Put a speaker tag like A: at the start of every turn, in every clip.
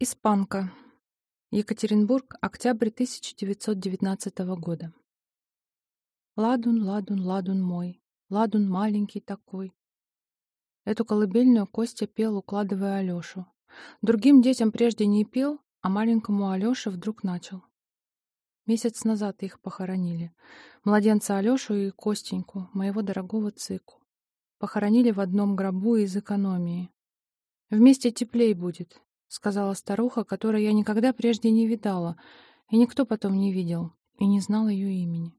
A: Испанка. Екатеринбург, октябрь 1919 года. Ладун, ладун, ладун мой, ладун маленький такой. Эту колыбельную Костя пел, укладывая Алёшу. Другим детям прежде не пел, а маленькому Алёше вдруг начал. Месяц назад их похоронили. Младенца Алёшу и Костеньку, моего дорогого Цику. Похоронили в одном гробу из экономии. Вместе теплей будет, — сказала старуха, которую я никогда прежде не видала, и никто потом не видел, и не знал ее имени.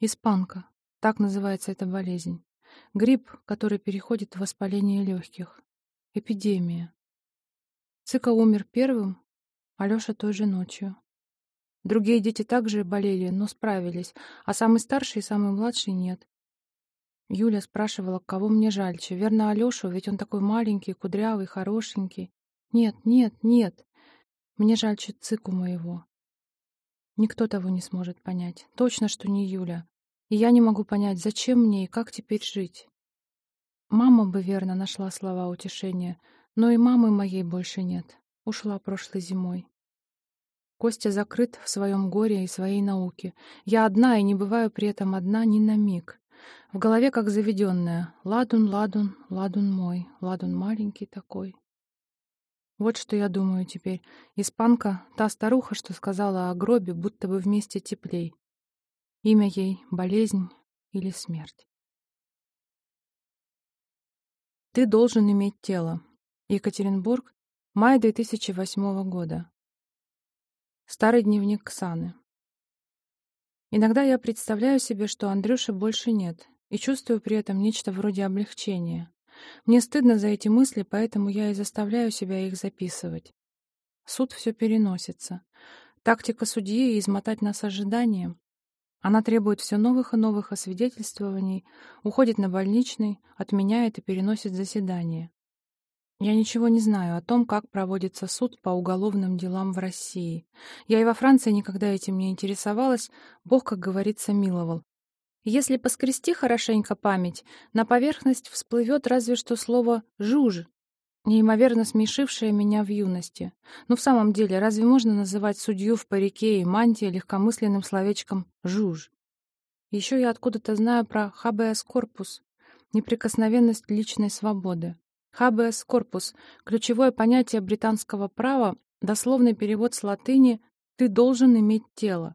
A: Испанка. Так называется эта болезнь. Грипп, который переходит в воспаление легких. Эпидемия. Цыка умер первым, Алеша той же ночью. Другие дети также болели, но справились, а самый старший и самый младший нет. Юля спрашивала, кого мне жальче. Верно, Алешу, ведь он такой маленький, кудрявый, хорошенький. Нет, нет, нет. Мне жаль чуть цику моего. Никто того не сможет понять. Точно, что не Юля. И я не могу понять, зачем мне и как теперь жить. Мама бы верно нашла слова утешения, но и мамы моей больше нет. Ушла прошлой зимой. Костя закрыт в своем горе и своей науке. Я одна и не бываю при этом одна ни на миг. В голове как заведенная. Ладун, ладун, ладун мой, ладун маленький такой. Вот что я думаю теперь. Испанка — та старуха, что сказала о гробе, будто бы вместе теплей. Имя ей — болезнь или смерть. Ты должен иметь тело. Екатеринбург, май 2008 года. Старый дневник Ксаны. Иногда я представляю себе, что Андрюши больше нет, и чувствую при этом нечто вроде облегчения. Мне стыдно за эти мысли, поэтому я и заставляю себя их записывать. Суд все переносится. Тактика судьи — измотать нас ожиданием. Она требует все новых и новых освидетельствований, уходит на больничный, отменяет и переносит заседание. Я ничего не знаю о том, как проводится суд по уголовным делам в России. Я и во Франции никогда этим не интересовалась, Бог, как говорится, миловал. Если поскрести хорошенько память, на поверхность всплывет разве что слово «жуж», неимоверно смешившее меня в юности. Но в самом деле, разве можно называть судью в парике и мантии легкомысленным словечком «жуж»? Еще я откуда-то знаю про «хабеас корпус» — неприкосновенность личной свободы. «Хабеас корпус» — ключевое понятие британского права, дословный перевод с латыни «ты должен иметь тело»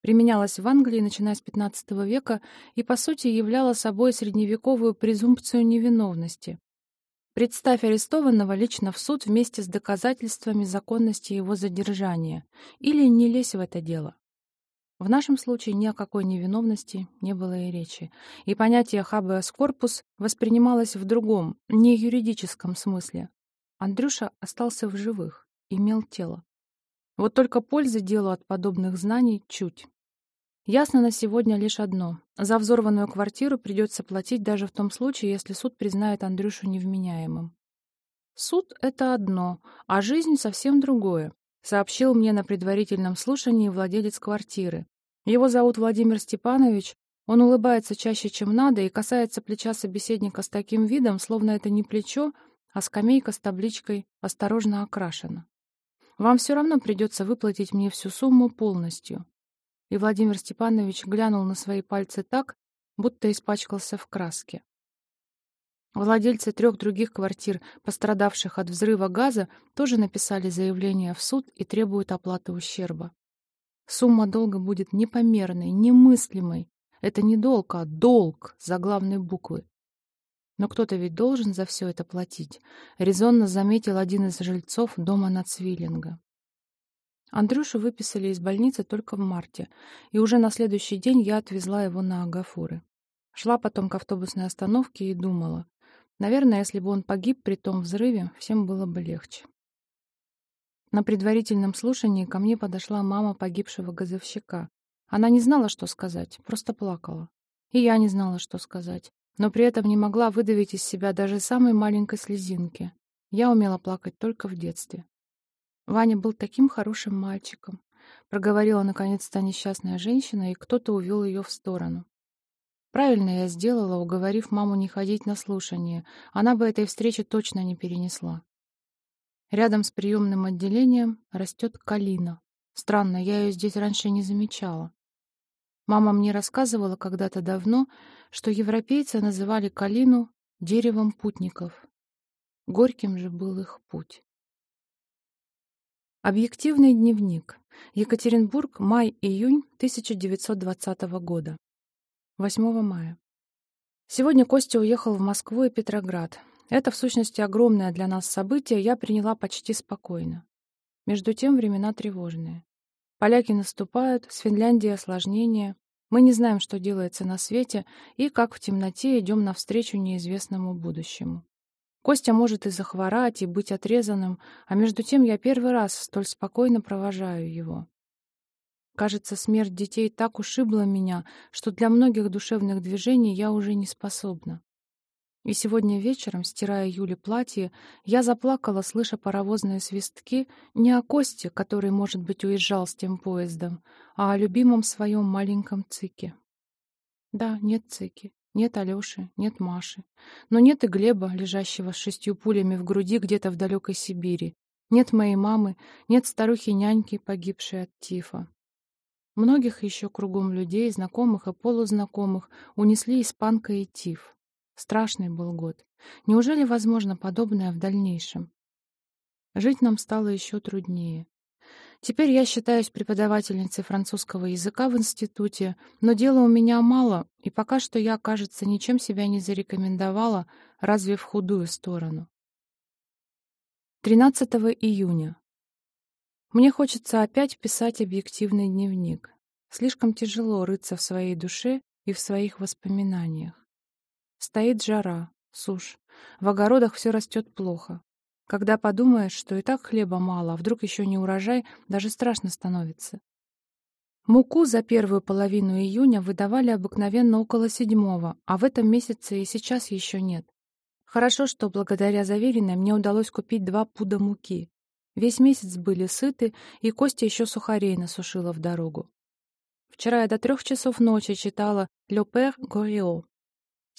A: применялась в Англии, начиная с XV века, и, по сути, являла собой средневековую презумпцию невиновности. Представь арестованного лично в суд вместе с доказательствами законности его задержания, или не лезь в это дело. В нашем случае ни о какой невиновности не было и речи, и понятие habeas corpus воспринималось в другом, не юридическом смысле. Андрюша остался в живых, имел тело. Вот только пользы делу от подобных знаний чуть. Ясно на сегодня лишь одно. За взорванную квартиру придется платить даже в том случае, если суд признает Андрюшу невменяемым. Суд — это одно, а жизнь — совсем другое, сообщил мне на предварительном слушании владелец квартиры. Его зовут Владимир Степанович, он улыбается чаще, чем надо, и касается плеча собеседника с таким видом, словно это не плечо, а скамейка с табличкой «Осторожно окрашена». Вам все равно придется выплатить мне всю сумму полностью. И Владимир Степанович глянул на свои пальцы так, будто испачкался в краске. Владельцы трех других квартир, пострадавших от взрыва газа, тоже написали заявление в суд и требуют оплаты ущерба. Сумма долга будет непомерной, немыслимой. Это не долг, а долг за главной буквы. Но кто-то ведь должен за все это платить, резонно заметил один из жильцов дома Нацвиллинга. Андрюшу выписали из больницы только в марте, и уже на следующий день я отвезла его на Агафуры. Шла потом к автобусной остановке и думала, наверное, если бы он погиб при том взрыве, всем было бы легче. На предварительном слушании ко мне подошла мама погибшего газовщика. Она не знала, что сказать, просто плакала. И я не знала, что сказать но при этом не могла выдавить из себя даже самой маленькой слезинки. Я умела плакать только в детстве. Ваня был таким хорошим мальчиком. Проговорила наконец-то несчастная женщина, и кто-то увел ее в сторону. Правильно я сделала, уговорив маму не ходить на слушание. Она бы этой встречи точно не перенесла. Рядом с приемным отделением растет калина. Странно, я ее здесь раньше не замечала. Мама мне рассказывала когда-то давно, что европейцы называли калину деревом путников. Горьким же был их путь. Объективный дневник. Екатеринбург, май-июнь 1920 года. 8 мая. Сегодня Костя уехал в Москву и Петроград. Это, в сущности, огромное для нас событие я приняла почти спокойно. Между тем времена тревожные. Поляки наступают, с Финляндией осложнения. Мы не знаем, что делается на свете, и как в темноте идем навстречу неизвестному будущему. Костя может и захворать, и быть отрезанным, а между тем я первый раз столь спокойно провожаю его. Кажется, смерть детей так ушибла меня, что для многих душевных движений я уже не способна. И сегодня вечером, стирая Юле платье, я заплакала, слыша паровозные свистки, не о Косте, который, может быть, уезжал с тем поездом, а о любимом своем маленьком Цике. Да, нет Цики, нет Алёши, нет Маши. Но нет и Глеба, лежащего с шестью пулями в груди где-то в далекой Сибири. Нет моей мамы, нет старухи-няньки, погибшей от тифа. Многих еще кругом людей, знакомых и полузнакомых, унесли испанка и тиф. Страшный был год. Неужели возможно подобное в дальнейшем? Жить нам стало еще труднее. Теперь я считаюсь преподавательницей французского языка в институте, но дела у меня мало, и пока что я, кажется, ничем себя не зарекомендовала, разве в худую сторону. 13 июня. Мне хочется опять писать объективный дневник. Слишком тяжело рыться в своей душе и в своих воспоминаниях. Стоит жара, сушь. В огородах все растет плохо. Когда подумаешь, что и так хлеба мало, а вдруг еще не урожай, даже страшно становится. Муку за первую половину июня выдавали обыкновенно около седьмого, а в этом месяце и сейчас еще нет. Хорошо, что благодаря заверенной мне удалось купить два пуда муки. Весь месяц были сыты, и Костя еще сухарей насушила в дорогу. Вчера я до трех часов ночи читала «Le Père Goriot»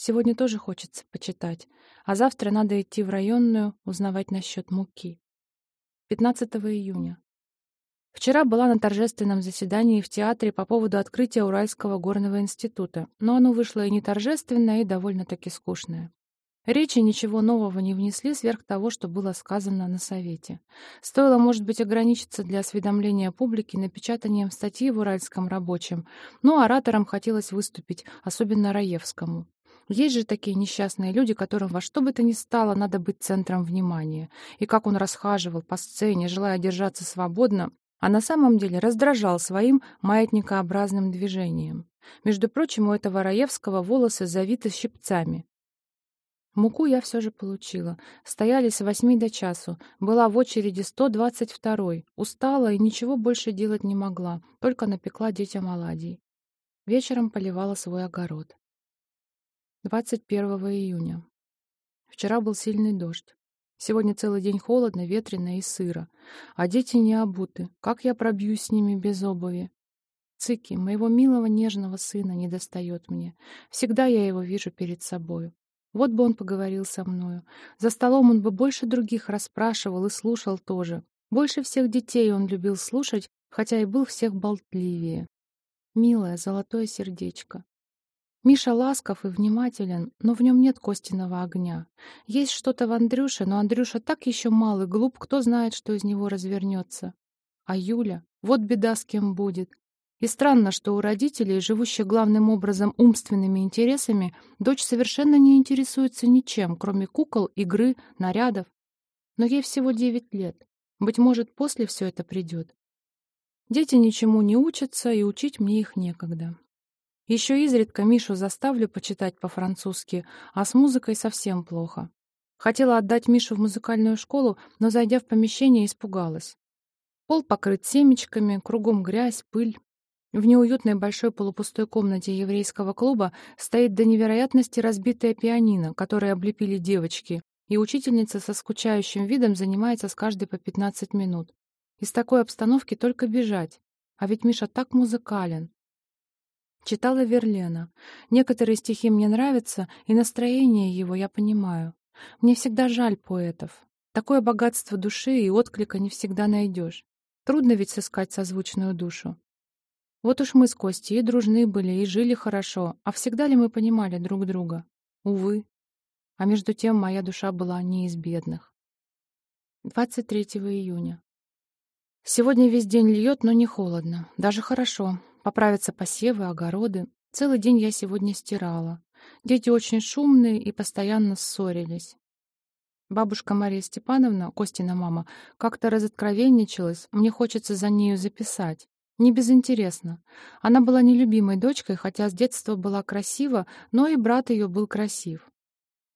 A: Сегодня тоже хочется почитать, а завтра надо идти в районную, узнавать насчет муки. 15 июня. Вчера была на торжественном заседании в театре по поводу открытия Уральского горного института, но оно вышло и не торжественное, и довольно-таки скучное. Речи ничего нового не внесли сверх того, что было сказано на совете. Стоило, может быть, ограничиться для осведомления публики напечатанием статьи в «Уральском рабочем», но ораторам хотелось выступить, особенно Раевскому. Есть же такие несчастные люди, которым во что бы то ни стало надо быть центром внимания. И как он расхаживал по сцене, желая держаться свободно, а на самом деле раздражал своим маятникообразным движением. Между прочим, у этого Раевского волосы завиты щипцами. Муку я все же получила. Стояли с восьми до часу. Была в очереди 122-й. Устала и ничего больше делать не могла. Только напекла детям оладий. Вечером поливала свой огород. 21 июня. Вчера был сильный дождь. Сегодня целый день холодно, ветрено и сыро. А дети не обуты. Как я пробьюсь с ними без обуви? Цики, моего милого нежного сына, не достает мне. Всегда я его вижу перед собою. Вот бы он поговорил со мною. За столом он бы больше других расспрашивал и слушал тоже. Больше всех детей он любил слушать, хотя и был всех болтливее. Милое золотое сердечко. Миша ласков и внимателен, но в нем нет Костиного огня. Есть что-то в Андрюше, но Андрюша так еще мал и глуп, кто знает, что из него развернется. А Юля? Вот беда с кем будет. И странно, что у родителей, живущих главным образом умственными интересами, дочь совершенно не интересуется ничем, кроме кукол, игры, нарядов. Но ей всего девять лет. Быть может, после все это придет. Дети ничему не учатся, и учить мне их некогда. Еще изредка Мишу заставлю почитать по-французски, а с музыкой совсем плохо. Хотела отдать Мишу в музыкальную школу, но, зайдя в помещение, испугалась. Пол покрыт семечками, кругом грязь, пыль. В неуютной большой полупустой комнате еврейского клуба стоит до невероятности разбитая пианино, которое облепили девочки, и учительница со скучающим видом занимается с каждой по 15 минут. Из такой обстановки только бежать. А ведь Миша так музыкален. Читала Верлена. Некоторые стихи мне нравятся, и настроение его я понимаю. Мне всегда жаль поэтов. Такое богатство души и отклика не всегда найдешь. Трудно ведь сыскать созвучную душу. Вот уж мы с Костей и дружны были, и жили хорошо, а всегда ли мы понимали друг друга? Увы. А между тем моя душа была не из бедных. 23 июня. Сегодня весь день льет, но не холодно. Даже хорошо. Поправятся посевы, огороды. Целый день я сегодня стирала. Дети очень шумные и постоянно ссорились. Бабушка Мария Степановна, Костина мама, как-то разоткровенничалась, мне хочется за нею записать. Не безинтересно. Она была нелюбимой дочкой, хотя с детства была красива, но и брат ее был красив.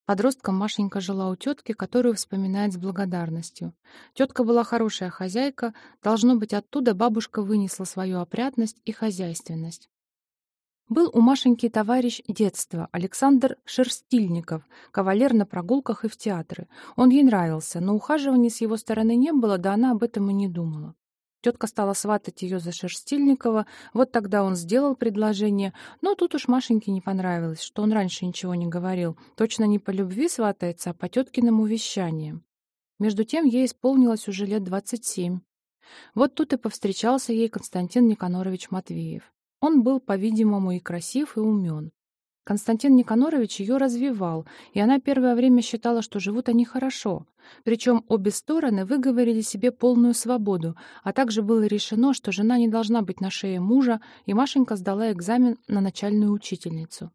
A: Подростком Машенька жила у тетки, которую вспоминает с благодарностью. Тетка была хорошая хозяйка, должно быть, оттуда бабушка вынесла свою опрятность и хозяйственность. Был у Машеньки товарищ детства, Александр Шерстильников, кавалер на прогулках и в театры. Он ей нравился, но ухаживаний с его стороны не было, да она об этом и не думала. Тетка стала сватать ее за Шерстильникова, вот тогда он сделал предложение, но тут уж Машеньке не понравилось, что он раньше ничего не говорил, точно не по любви сватается, а по теткиному увещанию. Между тем ей исполнилось уже лет двадцать семь. Вот тут и повстречался ей Константин Никанорович Матвеев. Он был, по-видимому, и красив, и умен. Константин Никанорович ее развивал, и она первое время считала, что живут они хорошо. Причем обе стороны выговорили себе полную свободу, а также было решено, что жена не должна быть на шее мужа, и Машенька сдала экзамен на начальную учительницу.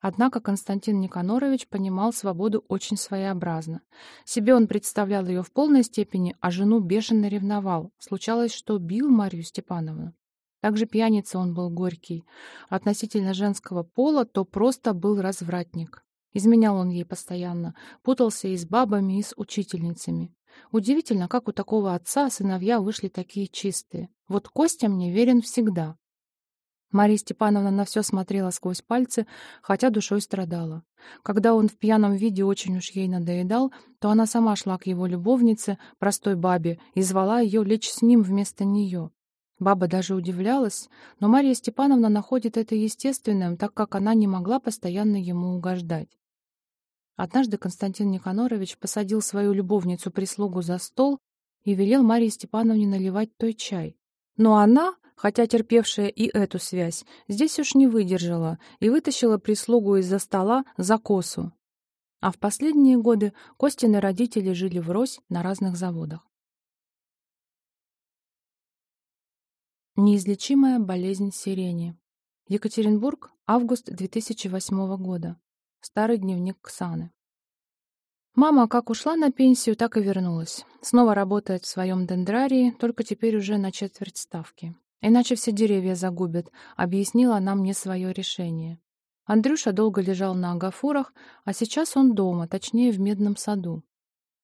A: Однако Константин Никанорович понимал свободу очень своеобразно. Себе он представлял ее в полной степени, а жену бешено ревновал. Случалось, что бил Марию Степановну. Также пьяница он был горький. Относительно женского пола то просто был развратник. Изменял он ей постоянно, путался и с бабами, и с учительницами. Удивительно, как у такого отца сыновья вышли такие чистые. Вот Костя мне верен всегда. Мария Степановна на все смотрела сквозь пальцы, хотя душой страдала. Когда он в пьяном виде очень уж ей надоедал, то она сама шла к его любовнице, простой бабе, и звала ее лечь с ним вместо нее. Баба даже удивлялась, но Марья Степановна находит это естественным, так как она не могла постоянно ему угождать. Однажды Константин Никанорович посадил свою любовницу-прислугу за стол и велел Марье Степановне наливать той чай. Но она, хотя терпевшая и эту связь, здесь уж не выдержала и вытащила прислугу из-за стола за косу. А в последние годы Костины родители жили врозь на разных заводах. Неизлечимая болезнь сирени. Екатеринбург, август 2008 года. Старый дневник Ксаны. Мама как ушла на пенсию, так и вернулась. Снова работает в своем дендрарии, только теперь уже на четверть ставки. Иначе все деревья загубят, объяснила она мне свое решение. Андрюша долго лежал на агафурах, а сейчас он дома, точнее в Медном саду.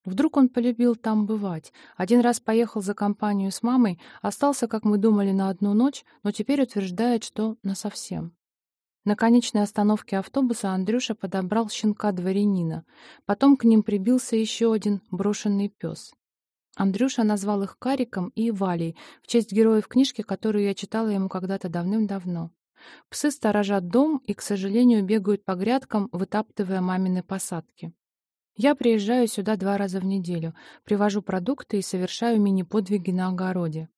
A: Вдруг он полюбил там бывать. Один раз поехал за компанию с мамой, остался, как мы думали, на одну ночь, но теперь утверждает, что насовсем. На конечной остановке автобуса Андрюша подобрал щенка-дворянина. Потом к ним прибился еще один брошенный пес. Андрюша назвал их Кариком и Валей в честь героев книжки, которую я читала ему когда-то давным-давно. Псы сторожат дом и, к сожалению, бегают по грядкам, вытаптывая мамины посадки. Я приезжаю сюда два раза в неделю, привожу продукты и совершаю мини-подвиги на огороде.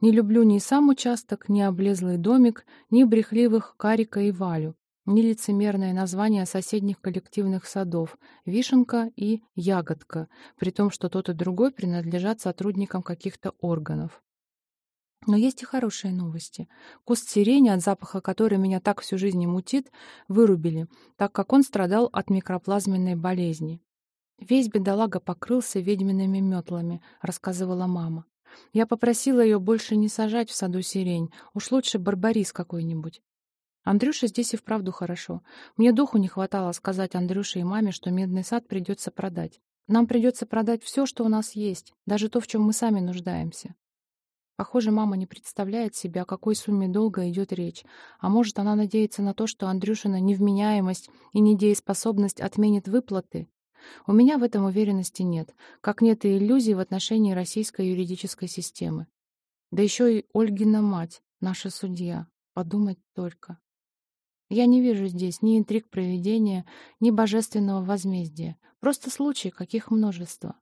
A: Не люблю ни сам участок, ни облезлый домик, ни брехливых Карика и Валю, ни лицемерное название соседних коллективных садов «Вишенка» и «Ягодка», при том, что тот и другой принадлежат сотрудникам каких-то органов. Но есть и хорошие новости. Куст сирени, от запаха которой меня так всю жизнь мутит, вырубили, так как он страдал от микроплазменной болезни. Весь бедолага покрылся ведьмиными метлами, рассказывала мама. Я попросила ее больше не сажать в саду сирень, уж лучше барбарис какой-нибудь. Андрюша здесь и вправду хорошо. Мне духу не хватало сказать Андрюше и маме, что медный сад придется продать. Нам придется продать все, что у нас есть, даже то, в чем мы сами нуждаемся. Похоже, мама не представляет себе, о какой сумме долга идет речь. А может, она надеется на то, что Андрюшина невменяемость и недееспособность отменит выплаты? У меня в этом уверенности нет, как нет и иллюзий в отношении российской юридической системы. Да еще и Ольгина мать, наша судья. Подумать только. Я не вижу здесь ни интриг проведения, ни божественного возмездия. Просто случаи, каких множество.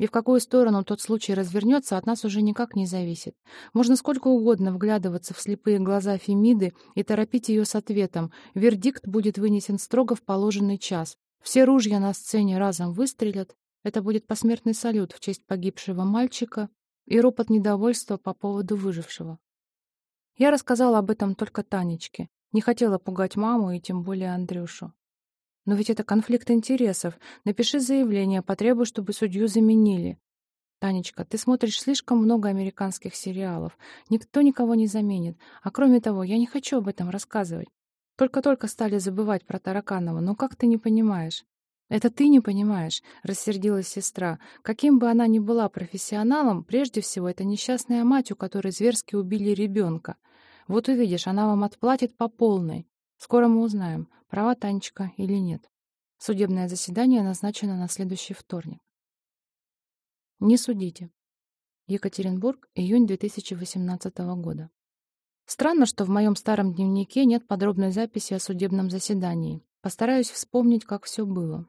A: И в какую сторону тот случай развернется, от нас уже никак не зависит. Можно сколько угодно вглядываться в слепые глаза Фемиды и торопить ее с ответом. Вердикт будет вынесен строго в положенный час. Все ружья на сцене разом выстрелят. Это будет посмертный салют в честь погибшего мальчика и ропот недовольства по поводу выжившего. Я рассказала об этом только Танечке. Не хотела пугать маму и тем более Андрюшу. Но ведь это конфликт интересов. Напиши заявление, потребуй, чтобы судью заменили. Танечка, ты смотришь слишком много американских сериалов. Никто никого не заменит. А кроме того, я не хочу об этом рассказывать. Только-только стали забывать про Тараканова. Ну как ты не понимаешь? «Это ты не понимаешь», — рассердилась сестра. «Каким бы она ни была профессионалом, прежде всего, это несчастная мать, у которой зверски убили ребенка. Вот увидишь, она вам отплатит по полной. Скоро мы узнаем, права Танечка или нет. Судебное заседание назначено на следующий вторник. Не судите. Екатеринбург, июнь 2018 года. Странно, что в моем старом дневнике нет подробной записи о судебном заседании. Постараюсь вспомнить, как все было.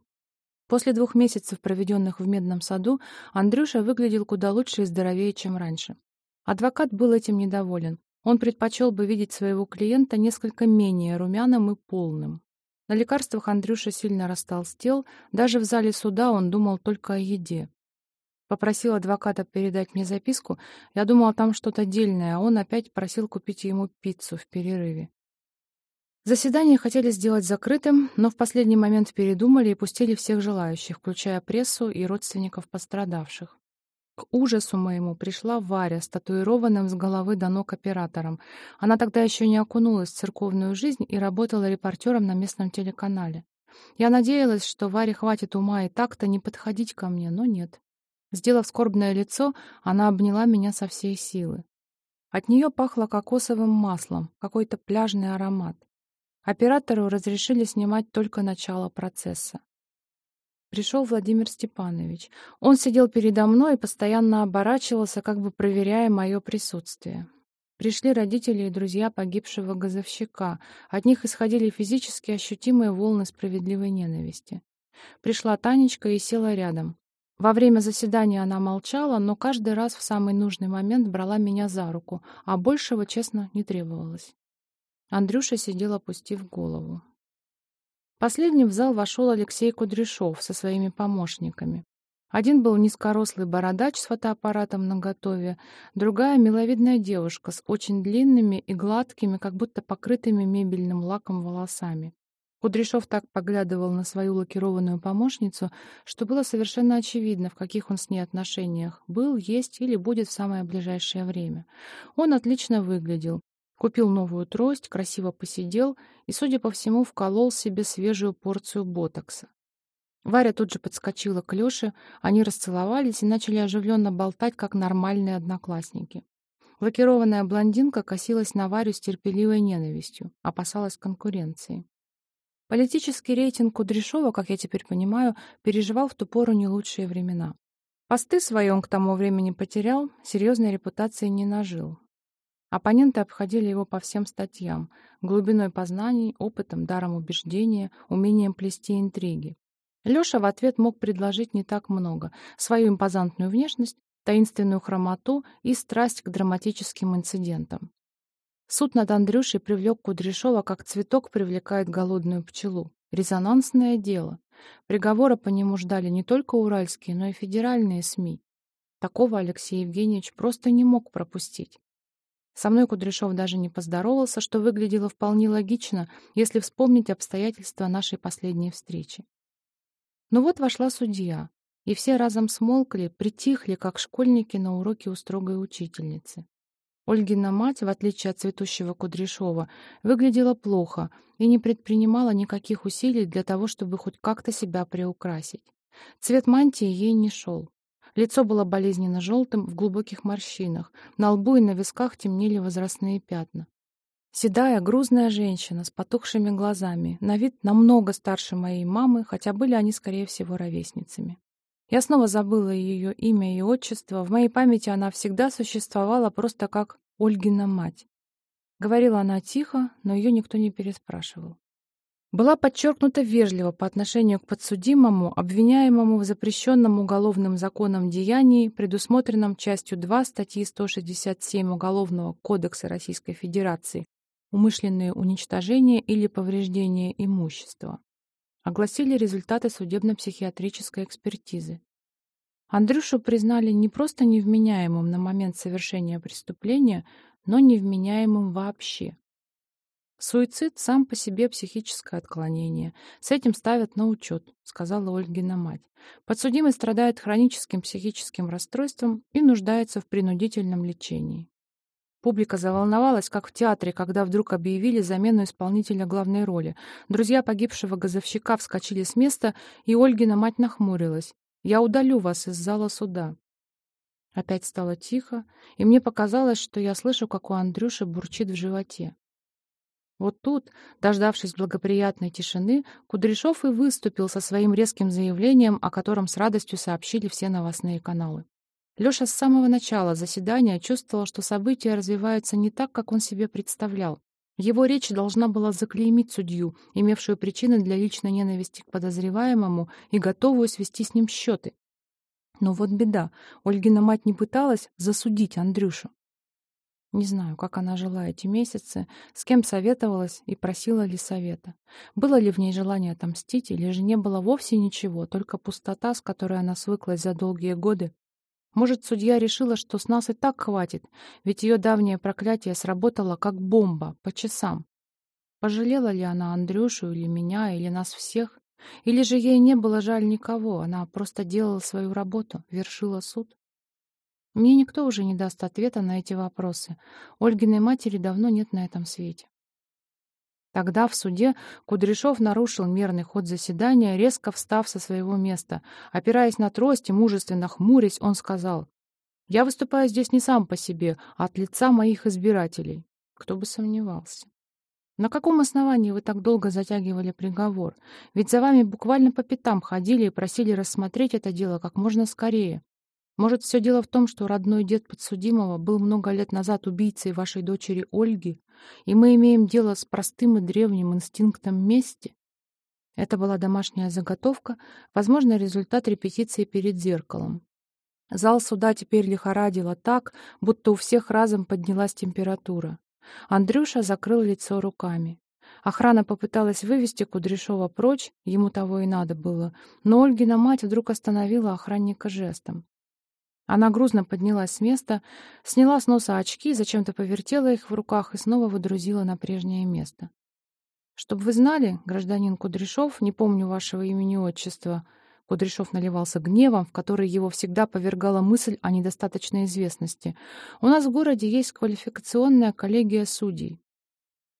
A: После двух месяцев, проведенных в Медном саду, Андрюша выглядел куда лучше и здоровее, чем раньше. Адвокат был этим недоволен. Он предпочел бы видеть своего клиента несколько менее румяным и полным. На лекарствах Андрюша сильно растолстел, даже в зале суда он думал только о еде. Попросил адвоката передать мне записку, я думала там что-то дельное, а он опять просил купить ему пиццу в перерыве. Заседание хотели сделать закрытым, но в последний момент передумали и пустили всех желающих, включая прессу и родственников пострадавших. К ужасу моему пришла Варя с татуированным с головы до ног оператором. Она тогда еще не окунулась в церковную жизнь и работала репортером на местном телеканале. Я надеялась, что Варе хватит ума и так-то не подходить ко мне, но нет. Сделав скорбное лицо, она обняла меня со всей силы. От нее пахло кокосовым маслом, какой-то пляжный аромат. Оператору разрешили снимать только начало процесса пришел Владимир Степанович. Он сидел передо мной и постоянно оборачивался, как бы проверяя мое присутствие. Пришли родители и друзья погибшего газовщика. От них исходили физически ощутимые волны справедливой ненависти. Пришла Танечка и села рядом. Во время заседания она молчала, но каждый раз в самый нужный момент брала меня за руку, а большего, честно, не требовалось. Андрюша сидел, опустив голову. Последним в зал вошел Алексей Кудряшов со своими помощниками. Один был низкорослый бородач с фотоаппаратом наготове, другая — миловидная девушка с очень длинными и гладкими, как будто покрытыми мебельным лаком волосами. Кудряшов так поглядывал на свою лакированную помощницу, что было совершенно очевидно, в каких он с ней отношениях был, есть или будет в самое ближайшее время. Он отлично выглядел, Купил новую трость, красиво посидел и, судя по всему, вколол себе свежую порцию ботокса. Варя тут же подскочила к Лёше, они расцеловались и начали оживленно болтать, как нормальные одноклассники. Лакированная блондинка косилась на Варю с терпеливой ненавистью, опасалась конкуренции. Политический рейтинг Кудряшова, как я теперь понимаю, переживал в ту пору не лучшие времена. Посты свои он к тому времени потерял, серьезной репутации не нажил. Оппоненты обходили его по всем статьям — глубиной познаний, опытом, даром убеждения, умением плести интриги. Леша в ответ мог предложить не так много — свою импозантную внешность, таинственную хромоту и страсть к драматическим инцидентам. Суд над Андрюшей привлек Кудряшова, как цветок привлекает голодную пчелу. Резонансное дело. Приговора по нему ждали не только уральские, но и федеральные СМИ. Такого Алексей Евгеньевич просто не мог пропустить. Со мной Кудряшов даже не поздоровался, что выглядело вполне логично, если вспомнить обстоятельства нашей последней встречи. Но вот вошла судья, и все разом смолкли, притихли, как школьники на уроке у строгой учительницы. Ольгина мать, в отличие от цветущего Кудряшова, выглядела плохо и не предпринимала никаких усилий для того, чтобы хоть как-то себя приукрасить. Цвет мантии ей не шел. Лицо было болезненно желтым, в глубоких морщинах. На лбу и на висках темнели возрастные пятна. Седая, грузная женщина с потухшими глазами, на вид намного старше моей мамы, хотя были они, скорее всего, ровесницами. Я снова забыла ее имя и отчество. В моей памяти она всегда существовала просто как Ольгина мать. Говорила она тихо, но ее никто не переспрашивал. была подчеркнута вежливо по отношению к подсудимому, обвиняемому в запрещенном уголовным законом деянии, предусмотренном частью 2 статьи 167 Уголовного кодекса Российской Федерации «Умышленное уничтожение или повреждение имущества». Огласили результаты судебно-психиатрической экспертизы. Андрюшу признали не просто невменяемым на момент совершения преступления, но невменяемым вообще. Суицид сам по себе психическое отклонение. С этим ставят на учет, сказала Ольгина мать. Подсудимый страдает хроническим психическим расстройством и нуждается в принудительном лечении. Публика заволновалась, как в театре, когда вдруг объявили замену исполнителя главной роли. Друзья погибшего газовщика вскочили с места, и Ольгина мать нахмурилась. «Я удалю вас из зала суда». Опять стало тихо, и мне показалось, что я слышу, как у Андрюши бурчит в животе. Вот тут, дождавшись благоприятной тишины, Кудряшов и выступил со своим резким заявлением, о котором с радостью сообщили все новостные каналы. Лёша с самого начала заседания чувствовал, что события развиваются не так, как он себе представлял. Его речь должна была заклеймить судью, имевшую причины для личной ненависти к подозреваемому и готовую свести с ним счеты. Но вот беда, Ольгина мать не пыталась засудить Андрюшу. Не знаю, как она жила эти месяцы, с кем советовалась и просила ли совета. Было ли в ней желание отомстить, или же не было вовсе ничего, только пустота, с которой она свыклась за долгие годы. Может, судья решила, что с нас и так хватит, ведь ее давнее проклятие сработало как бомба, по часам. Пожалела ли она Андрюшу или меня, или нас всех? Или же ей не было жаль никого, она просто делала свою работу, вершила суд? Мне никто уже не даст ответа на эти вопросы. Ольгиной матери давно нет на этом свете. Тогда в суде Кудряшов нарушил мерный ход заседания, резко встав со своего места. Опираясь на трость и мужественно хмурясь, он сказал, «Я выступаю здесь не сам по себе, а от лица моих избирателей». Кто бы сомневался. На каком основании вы так долго затягивали приговор? Ведь за вами буквально по пятам ходили и просили рассмотреть это дело как можно скорее. Может, все дело в том, что родной дед подсудимого был много лет назад убийцей вашей дочери Ольги, и мы имеем дело с простым и древним инстинктом мести? Это была домашняя заготовка, возможно, результат репетиции перед зеркалом. Зал суда теперь лихорадило так, будто у всех разом поднялась температура. Андрюша закрыл лицо руками. Охрана попыталась вывести Кудряшова прочь, ему того и надо было, но Ольгина мать вдруг остановила охранника жестом. Она грузно поднялась с места, сняла с носа очки, зачем-то повертела их в руках и снова выдрузила на прежнее место. «Чтобы вы знали, гражданин Кудряшов, не помню вашего имени и отчества», Кудряшов наливался гневом, в который его всегда повергала мысль о недостаточной известности. «У нас в городе есть квалификационная коллегия судей.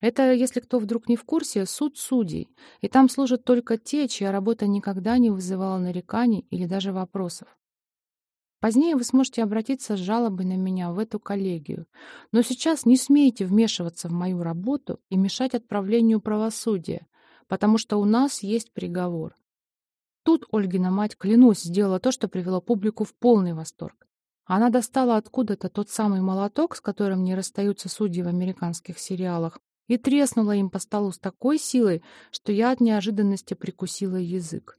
A: Это, если кто вдруг не в курсе, суд судей, и там служат только те, чья работа никогда не вызывала нареканий или даже вопросов. Позднее вы сможете обратиться с жалобой на меня в эту коллегию. Но сейчас не смейте вмешиваться в мою работу и мешать отправлению правосудия, потому что у нас есть приговор. Тут Ольгина мать, клянусь, сделала то, что привело публику в полный восторг. Она достала откуда-то тот самый молоток, с которым не расстаются судьи в американских сериалах, и треснула им по столу с такой силой, что я от неожиданности прикусила язык.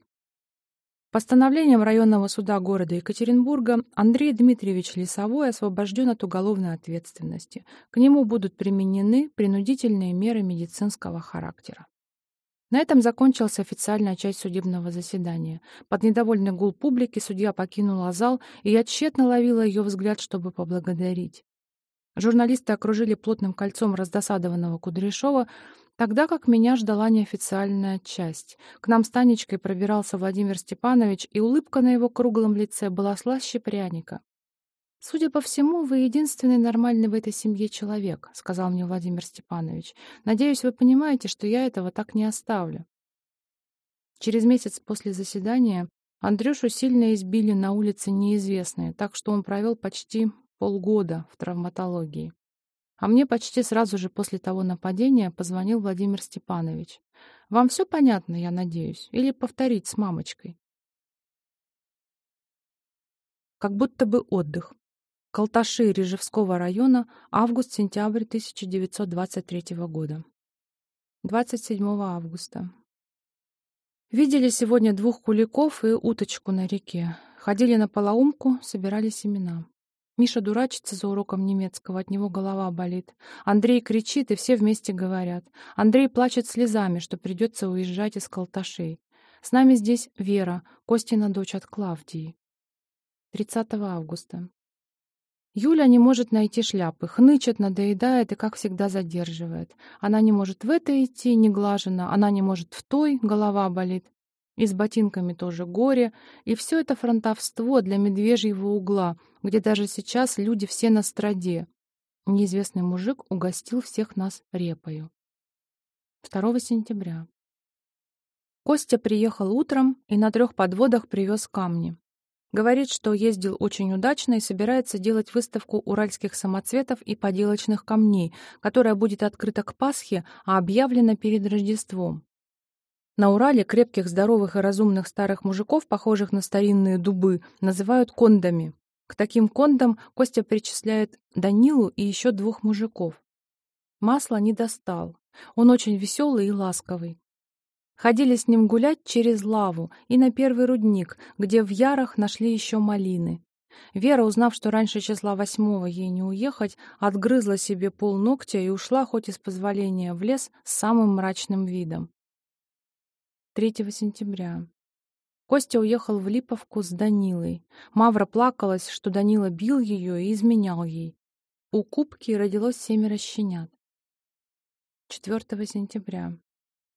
A: Постановлением районного суда города Екатеринбурга Андрей Дмитриевич Лисовой освобожден от уголовной ответственности. К нему будут применены принудительные меры медицинского характера. На этом закончилась официальная часть судебного заседания. Под недовольный гул публики судья покинула зал, и я тщетно ловила ее взгляд, чтобы поблагодарить. Журналисты окружили плотным кольцом раздосадованного Кудряшова, Тогда как меня ждала неофициальная часть. К нам с Танечкой пробирался Владимир Степанович, и улыбка на его круглом лице была слаще пряника. «Судя по всему, вы единственный нормальный в этой семье человек», — сказал мне Владимир Степанович. «Надеюсь, вы понимаете, что я этого так не оставлю». Через месяц после заседания Андрюшу сильно избили на улице неизвестные, так что он провел почти полгода в травматологии. А мне почти сразу же после того нападения позвонил Владимир Степанович. «Вам все понятно, я надеюсь? Или повторить с мамочкой?» Как будто бы отдых. Калташи Рижевского района, август-сентябрь 1923 года. 27 августа. Видели сегодня двух куликов и уточку на реке. Ходили на полоумку, собирали семена. Миша дурачится за уроком немецкого, от него голова болит. Андрей кричит, и все вместе говорят. Андрей плачет слезами, что придется уезжать из Колташей. С нами здесь Вера, Костина дочь от Клавдии. 30 августа. Юля не может найти шляпы, хнычет, надоедает и, как всегда, задерживает. Она не может в это идти, не глажена, она не может в той, голова болит. И с ботинками тоже горе. И все это фронтовство для медвежьего угла, где даже сейчас люди все на страде. Неизвестный мужик угостил всех нас репою. 2 сентября. Костя приехал утром и на трех подводах привез камни. Говорит, что ездил очень удачно и собирается делать выставку уральских самоцветов и поделочных камней, которая будет открыта к Пасхе, а объявлена перед Рождеством. На Урале крепких, здоровых и разумных старых мужиков, похожих на старинные дубы, называют кондами. К таким кондам Костя причисляет Данилу и еще двух мужиков. Масла не достал. Он очень веселый и ласковый. Ходили с ним гулять через лаву и на первый рудник, где в ярах нашли еще малины. Вера, узнав, что раньше числа восьмого ей не уехать, отгрызла себе пол ногтя и ушла, хоть из позволения, в лес с самым мрачным видом. 3 сентября. Костя уехал в Липовку с Данилой. Мавра плакалась, что Данила бил ее и изменял ей. У Кубки родилось семеро щенят. 4 сентября.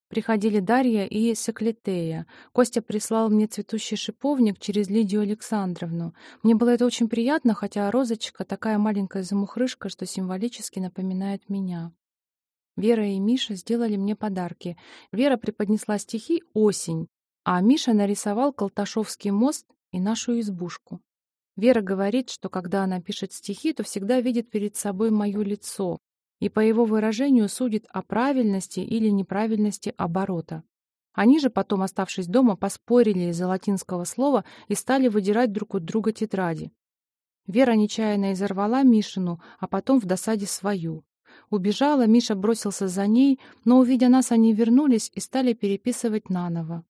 A: Приходили Дарья и Секлитея. Костя прислал мне цветущий шиповник через Лидию Александровну. Мне было это очень приятно, хотя розочка такая маленькая замухрышка, что символически напоминает меня. Вера и Миша сделали мне подарки. Вера преподнесла стихи «Осень», а Миша нарисовал Колташовский мост и нашу избушку. Вера говорит, что когда она пишет стихи, то всегда видит перед собой мое лицо и по его выражению судит о правильности или неправильности оборота. Они же потом, оставшись дома, поспорили из-за латинского слова и стали выдирать друг от друга тетради. Вера нечаянно изорвала Мишину, а потом в досаде свою. Убежала, Миша бросился за ней, но, увидя нас, они вернулись и стали переписывать наново.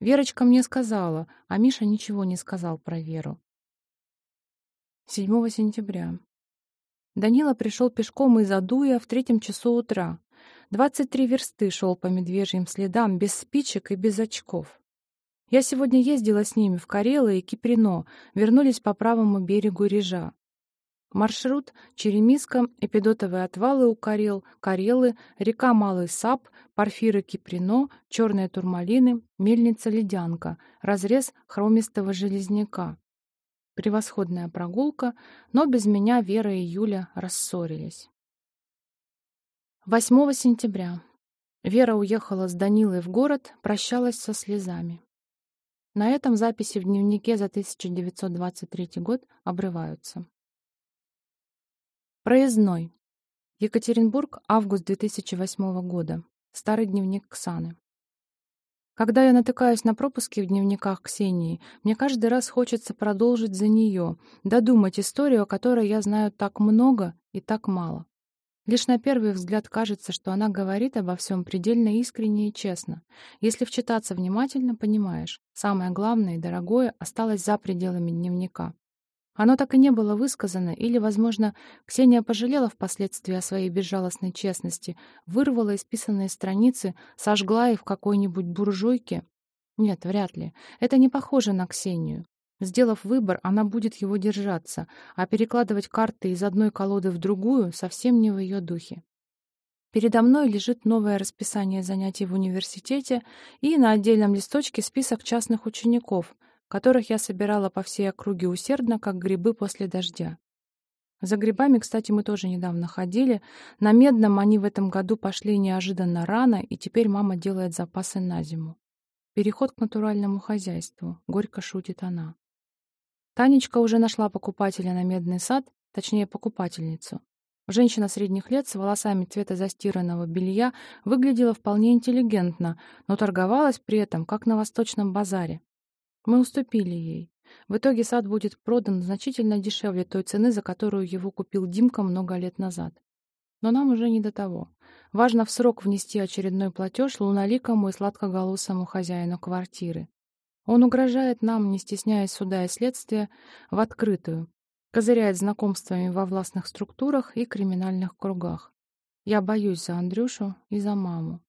A: Верочка мне сказала, а Миша ничего не сказал про Веру. 7 сентября. Данила пришел пешком из Адуя в третьем часу утра. Двадцать три версты шел по медвежьим следам, без спичек и без очков. Я сегодня ездила с ними в Карелы и Киприно, вернулись по правому берегу Режа. Маршрут Черемиска, Эпидотовые отвалы у Карел, Карелы, река Малый Сап, Порфиры Киприно, Черные Турмалины, Мельница Ледянка, разрез хромистого железняка. Превосходная прогулка, но без меня Вера и Юля рассорились. 8 сентября. Вера уехала с Данилой в город, прощалась со слезами. На этом записи в дневнике за 1923 год обрываются. Проездной. Екатеринбург, август 2008 года. Старый дневник Ксаны. Когда я натыкаюсь на пропуски в дневниках Ксении, мне каждый раз хочется продолжить за нее, додумать историю, о которой я знаю так много и так мало. Лишь на первый взгляд кажется, что она говорит обо всем предельно искренне и честно. Если вчитаться внимательно, понимаешь, самое главное и дорогое осталось за пределами дневника. Оно так и не было высказано, или, возможно, Ксения пожалела впоследствии о своей безжалостной честности, вырвала исписанные страницы, сожгла их в какой-нибудь буржуйке. Нет, вряд ли. Это не похоже на Ксению. Сделав выбор, она будет его держаться, а перекладывать карты из одной колоды в другую совсем не в ее духе. Передо мной лежит новое расписание занятий в университете и на отдельном листочке список частных учеников — которых я собирала по всей округе усердно, как грибы после дождя. За грибами, кстати, мы тоже недавно ходили. На Медном они в этом году пошли неожиданно рано, и теперь мама делает запасы на зиму. Переход к натуральному хозяйству. Горько шутит она. Танечка уже нашла покупателя на Медный сад, точнее, покупательницу. Женщина средних лет с волосами цвета застиранного белья выглядела вполне интеллигентно, но торговалась при этом, как на восточном базаре. Мы уступили ей. В итоге сад будет продан значительно дешевле той цены, за которую его купил Димка много лет назад. Но нам уже не до того. Важно в срок внести очередной платеж луналикому и сладкоголосому хозяину квартиры. Он угрожает нам, не стесняясь суда и следствия, в открытую, козыряет знакомствами во властных структурах и криминальных кругах. Я боюсь за Андрюшу и за маму.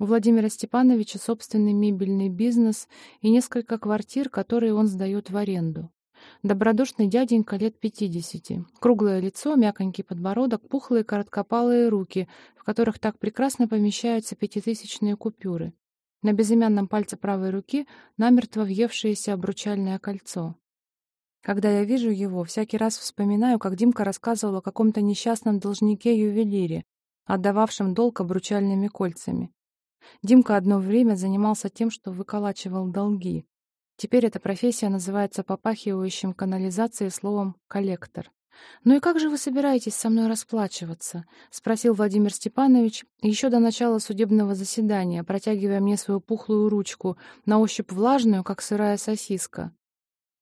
A: У Владимира Степановича собственный мебельный бизнес и несколько квартир, которые он сдает в аренду. Добродушный дяденька лет пятидесяти. Круглое лицо, мяконький подбородок, пухлые короткопалые руки, в которых так прекрасно помещаются пятитысячные купюры. На безымянном пальце правой руки намертво въевшееся обручальное кольцо. Когда я вижу его, всякий раз вспоминаю, как Димка рассказывал о каком-то несчастном должнике-ювелире, отдававшем долг обручальными кольцами. Димка одно время занимался тем, что выколачивал долги. Теперь эта профессия называется попахивающим канализацией словом «коллектор». «Ну и как же вы собираетесь со мной расплачиваться?» — спросил Владимир Степанович еще до начала судебного заседания, протягивая мне свою пухлую ручку, на ощупь влажную, как сырая сосиска.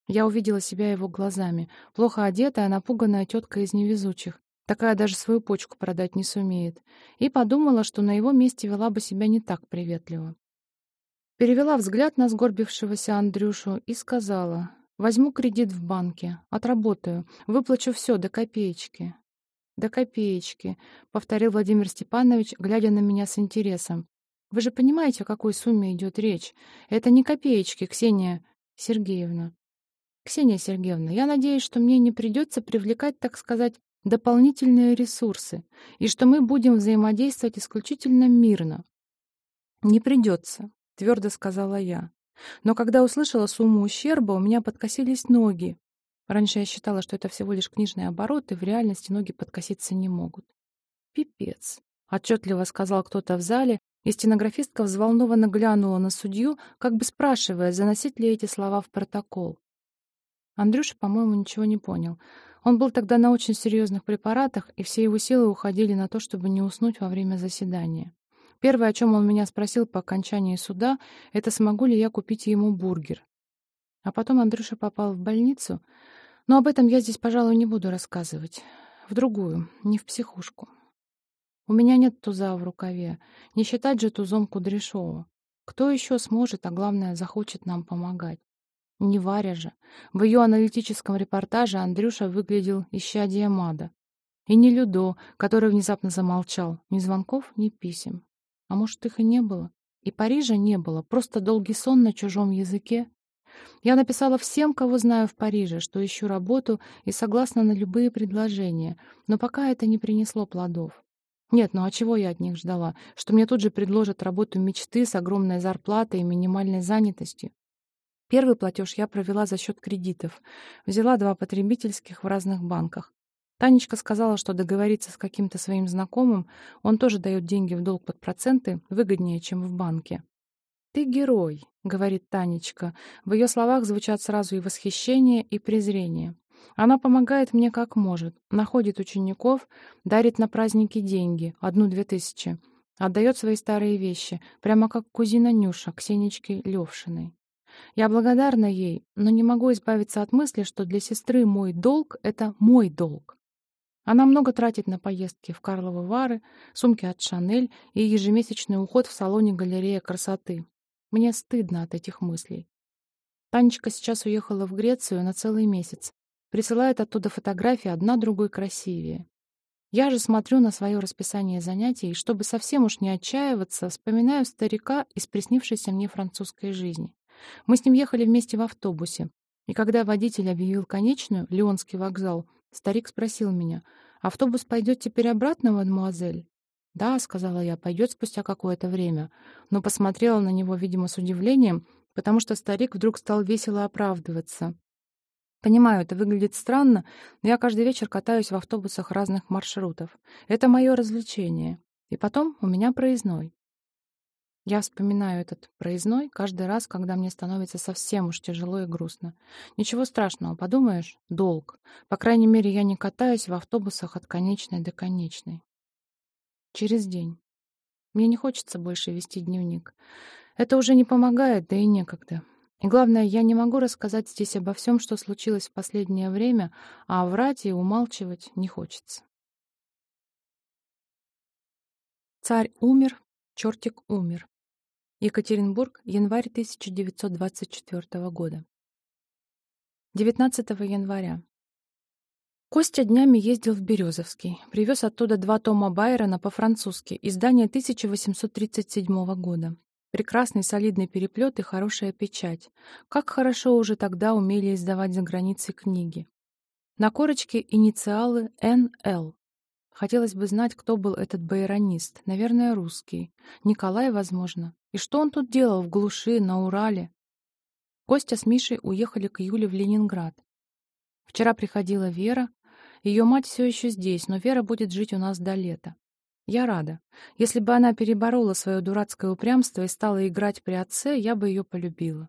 A: Я увидела себя его глазами, плохо одетая, напуганная тетка из невезучих. Такая даже свою почку продать не сумеет. И подумала, что на его месте вела бы себя не так приветливо. Перевела взгляд на сгорбившегося Андрюшу и сказала, «Возьму кредит в банке, отработаю, выплачу все до копеечки». «До копеечки», — повторил Владимир Степанович, глядя на меня с интересом. «Вы же понимаете, о какой сумме идет речь? Это не копеечки, Ксения Сергеевна». «Ксения Сергеевна, я надеюсь, что мне не придется привлекать, так сказать, дополнительные ресурсы, и что мы будем взаимодействовать исключительно мирно. «Не придется», — твердо сказала я. Но когда услышала сумму ущерба, у меня подкосились ноги. Раньше я считала, что это всего лишь книжный оборот, и в реальности ноги подкоситься не могут. «Пипец», — отчетливо сказал кто-то в зале, и стенографистка взволнованно глянула на судью, как бы спрашивая, заносить ли эти слова в протокол. Андрюша, по-моему, ничего не понял. Он был тогда на очень серьезных препаратах, и все его силы уходили на то, чтобы не уснуть во время заседания. Первое, о чем он меня спросил по окончании суда, это смогу ли я купить ему бургер. А потом Андрюша попал в больницу, но об этом я здесь, пожалуй, не буду рассказывать. В другую, не в психушку. У меня нет туза в рукаве, не считать же тузом Кудряшова. Кто еще сможет, а главное, захочет нам помогать? Не Варя же. В ее аналитическом репортаже Андрюша выглядел исчадием ада. И не Людо, который внезапно замолчал. Ни звонков, ни писем. А может, их и не было? И Парижа не было, просто долгий сон на чужом языке. Я написала всем, кого знаю в Париже, что ищу работу и согласна на любые предложения, но пока это не принесло плодов. Нет, ну а чего я от них ждала? Что мне тут же предложат работу мечты с огромной зарплатой и минимальной занятостью? Первый платеж я провела за счет кредитов. Взяла два потребительских в разных банках. Танечка сказала, что договориться с каким-то своим знакомым, он тоже дает деньги в долг под проценты, выгоднее, чем в банке. «Ты герой», — говорит Танечка. В ее словах звучат сразу и восхищение, и презрение. Она помогает мне как может, находит учеников, дарит на праздники деньги, одну-две тысячи, отдает свои старые вещи, прямо как кузина Нюша, Ксенечке Левшиной. Я благодарна ей, но не могу избавиться от мысли, что для сестры мой долг — это мой долг. Она много тратит на поездки в Карловы Вары, сумки от Шанель и ежемесячный уход в салоне галерея красоты. Мне стыдно от этих мыслей. Танечка сейчас уехала в Грецию на целый месяц. Присылает оттуда фотографии, одна другой красивее. Я же смотрю на свое расписание занятий, чтобы совсем уж не отчаиваться, вспоминаю старика из приснившейся мне французской жизни. Мы с ним ехали вместе в автобусе. И когда водитель объявил конечную, Леонский вокзал, старик спросил меня, «Автобус пойдет теперь обратно, мадемуазель?» «Да», — сказала я, — «пойдет спустя какое-то время». Но посмотрела на него, видимо, с удивлением, потому что старик вдруг стал весело оправдываться. Понимаю, это выглядит странно, но я каждый вечер катаюсь в автобусах разных маршрутов. Это мое развлечение. И потом у меня проездной. Я вспоминаю этот проездной каждый раз, когда мне становится совсем уж тяжело и грустно. Ничего страшного, подумаешь, долг. По крайней мере, я не катаюсь в автобусах от конечной до конечной. Через день. Мне не хочется больше вести дневник. Это уже не помогает, да и некогда. И главное, я не могу рассказать здесь обо всем, что случилось в последнее время, а врать и умалчивать не хочется. Царь умер, чертик умер. Екатеринбург, январь 1924 года. 19 января. Костя днями ездил в Березовский, привез оттуда два тома Байрона по-французски, издание 1837 года. Прекрасный солидный переплет и хорошая печать. Как хорошо уже тогда умели издавать за границей книги. На корочке инициалы «НЛ». Хотелось бы знать, кто был этот байронист. Наверное, русский. Николай, возможно. И что он тут делал в глуши, на Урале? Костя с Мишей уехали к Юле в Ленинград. Вчера приходила Вера. Ее мать все еще здесь, но Вера будет жить у нас до лета. Я рада. Если бы она переборола свое дурацкое упрямство и стала играть при отце, я бы ее полюбила.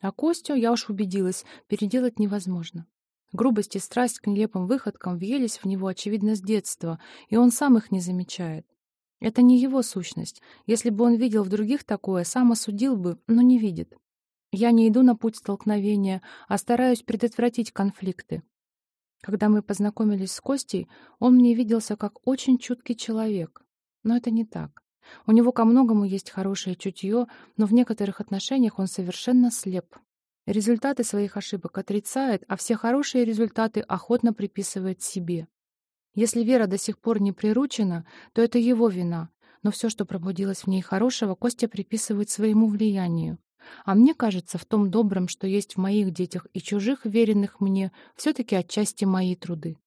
A: А Костю, я уж убедилась, переделать невозможно. Грубость и страсть к нелепым выходкам въелись в него, очевидно, с детства, и он сам их не замечает. Это не его сущность. Если бы он видел в других такое, сам осудил бы, но не видит. Я не иду на путь столкновения, а стараюсь предотвратить конфликты. Когда мы познакомились с Костей, он мне виделся как очень чуткий человек. Но это не так. У него ко многому есть хорошее чутье, но в некоторых отношениях он совершенно слеп. Результаты своих ошибок отрицает, а все хорошие результаты охотно приписывает себе. Если Вера до сих пор не приручена, то это его вина, но все, что пробудилось в ней хорошего, Костя приписывает своему влиянию. А мне кажется, в том добром, что есть в моих детях и чужих, веренных мне, все-таки отчасти мои труды.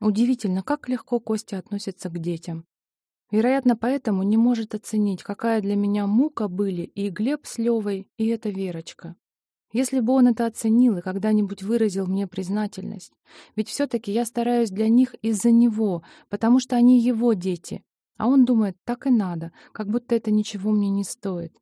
A: Удивительно, как легко Костя относится к детям. Вероятно, поэтому не может оценить, какая для меня мука были и Глеб с Левой, и эта Верочка. Если бы он это оценил и когда-нибудь выразил мне признательность. Ведь все-таки я стараюсь для них из-за него, потому что они его дети. А он думает, так и надо, как будто это ничего мне не стоит.